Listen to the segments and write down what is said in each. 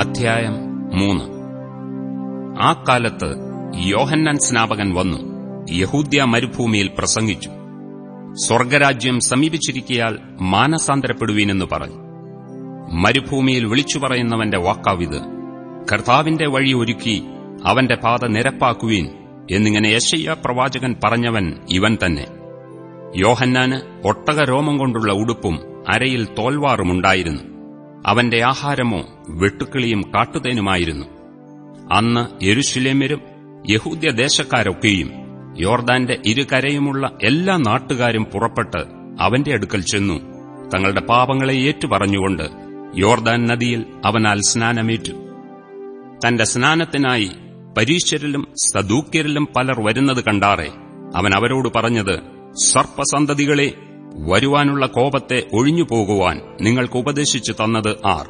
അധ്യായം മൂന്ന്. ആ കാലത്ത് യോഹന്നാൻ സ്നാപകൻ വന്നു. യഹൂദ്യ മരുഭൂമിയിൽ പ്രസംഗിച്ചു. സ്വർഗരാജ്യം സമീപിച്ചിരിക്കയാൽ മാനസാന്തരപ്പെടുവീനെന്ന് പറഞ്ഞു. മരുഭൂമിയിൽ വിളിച്ചു പറയുന്നവന്റെ വാക്കാവിത്. കർത്താവിന്റെ വഴി ഒരുക്കി അവന്റെ പാത നിരപ്പാക്കുവീൻ എന്നിങ്ങനെ യശയ്യ പ്രവാചകൻ പറഞ്ഞവൻ ഇവൻ തന്നെ. യോഹന്നാന് ഒട്ടകരോമം കൊണ്ടുള്ള ഉടുപ്പും അരയിൽ തോൽവാറുമുണ്ടായിരുന്നു. അവന്റെ ആഹാരമോ വെട്ടുക്കിളിയും കാട്ടുതേനുമായിരുന്നു. അന്ന് യെരുശിലേമ്യരും യഹൂദ്യദേശക്കാരൊക്കെയും യോർദാന്റെ ഇരുകരയുമുള്ള എല്ലാ നാട്ടുകാരും പുറപ്പെട്ട് അവന്റെ അടുക്കൽ ചെന്നു. തങ്ങളുടെ പാപങ്ങളെ ഏറ്റുപറഞ്ഞുകൊണ്ട് യോർദാൻ നദിയിൽ അവനാൽ സ്നാനമേറ്റു. തന്റെ സ്നാനത്തിനായി പരീശ്വരിലും സദൂക്യരിലും പലർ വരുന്നത് കണ്ടാറെ അവൻ അവരോട് പറഞ്ഞത് സർപ്പസന്തതികളെ വരുവാനുള്ള കോപത്തെ ഒഴിഞ്ഞുപോകുവാൻ നിങ്ങൾക്ക് ഉപദേശിച്ചു തന്നത് ആർ.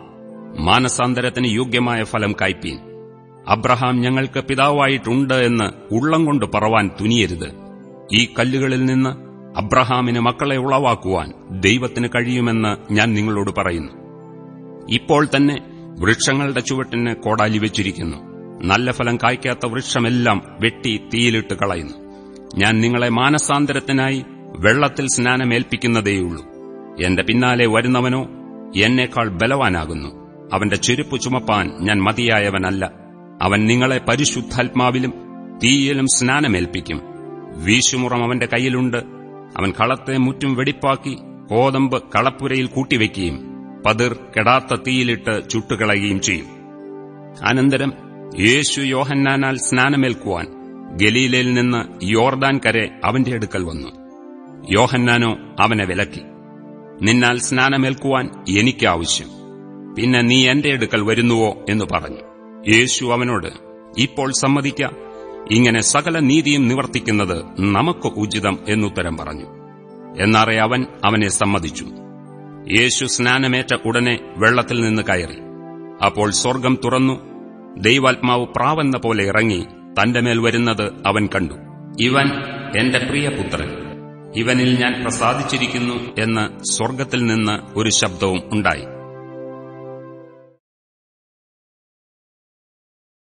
മാനസാന്തരത്തിന് യോഗ്യമായ ഫലം കായ്പീൻ അബ്രഹാം ഞങ്ങൾക്ക് പിതാവായിട്ടുണ്ട് എന്ന് ഉള്ളം കൊണ്ട് പറവാൻ തുനിയരുത്. ഈ കല്ലുകളിൽ നിന്ന് അബ്രഹാമിന് മക്കളെ ഉളവാക്കുവാൻ ദൈവത്തിന് കഴിയുമെന്ന് ഞാൻ നിങ്ങളോട് പറയുന്നു. ഇപ്പോൾ തന്നെ വൃക്ഷങ്ങളുടെ ചുവട്ടിന് കോടാലി വെച്ചിരിക്കുന്നു. നല്ല ഫലം കായ്ക്കാത്ത വൃക്ഷമെല്ലാം വെട്ടി തീയിലിട്ട് കളയുന്നു. ഞാൻ നിങ്ങളെ മാനസാന്തരത്തിനായി വെള്ളത്തിൽ സ്നാനമേൽപ്പിക്കുന്നതേയുള്ളൂ. എന്റെ പിന്നാലെ വരുന്നവനോ എന്നേക്കാൾ ബലവാനാകുന്നു. അവന്റെ ചെരുപ്പ് ചുമപ്പാൻ ഞാൻ മതിയായവനല്ല. അവൻ നിങ്ങളെ പരിശുദ്ധാത്മാവിലും തീയിലും സ്നാനമേൽപ്പിക്കും. വീശുമുറം അവന്റെ കയ്യിലുണ്ട്. അവൻ കളത്തെ മുറ്റും വെടിപ്പാക്കി കോതമ്പ് കളപ്പുരയിൽ കൂട്ടിവെക്കുകയും പതിർ കെടാത്ത തീയിലിട്ട് ചുട്ടുകളയുകയും ചെയ്യും. അനന്തരം യേശു യോഹന്നാനാൽ സ്നാനമേൽക്കുവാൻ ഗലീലയിൽ നിന്ന് യോർദാൻ കരെ അവന്റെ അടുക്കൽ വന്നു. യോഹന്നാനോ അവനെ വിലക്കി. നിന്നാൽ സ്നാനമേൽക്കുവാൻ എനിക്ക് ആവശ്യം പിന്നെ നീ എന്റെ അടുക്കൽ വരുന്നുവോ എന്ന് പറഞ്ഞു. യേശു അവനോട് ഇപ്പോൾ സമ്മതിക്ക. ഇങ്ങനെ സകല നീതിയും നിവർത്തിക്കുന്നത് നമുക്ക് ഉചിതം എന്നുത്തരം പറഞ്ഞു. എന്നാറെ അവൻ അവനെ സമ്മതിച്ചു. യേശു സ്നാനമേറ്റ ഉടനെ വെള്ളത്തിൽ നിന്ന് കയറി. അപ്പോൾ സ്വർഗം തുറന്നു. ദൈവാത്മാവ് പ്രാവെന്ന പോലെ ഇറങ്ങി തന്റെ മേൽ വരുന്നത് അവൻ കണ്ടു. ഇവൻ എന്റെ പ്രിയപുത്രൻ. ഇവനിൽ ഞാൻ പ്രസാദിച്ചിരിക്കുന്നു എന്ന് സ്വർഗത്തിൽ നിന്ന് ഒരു ശബ്ദവും ഉണ്ടായി.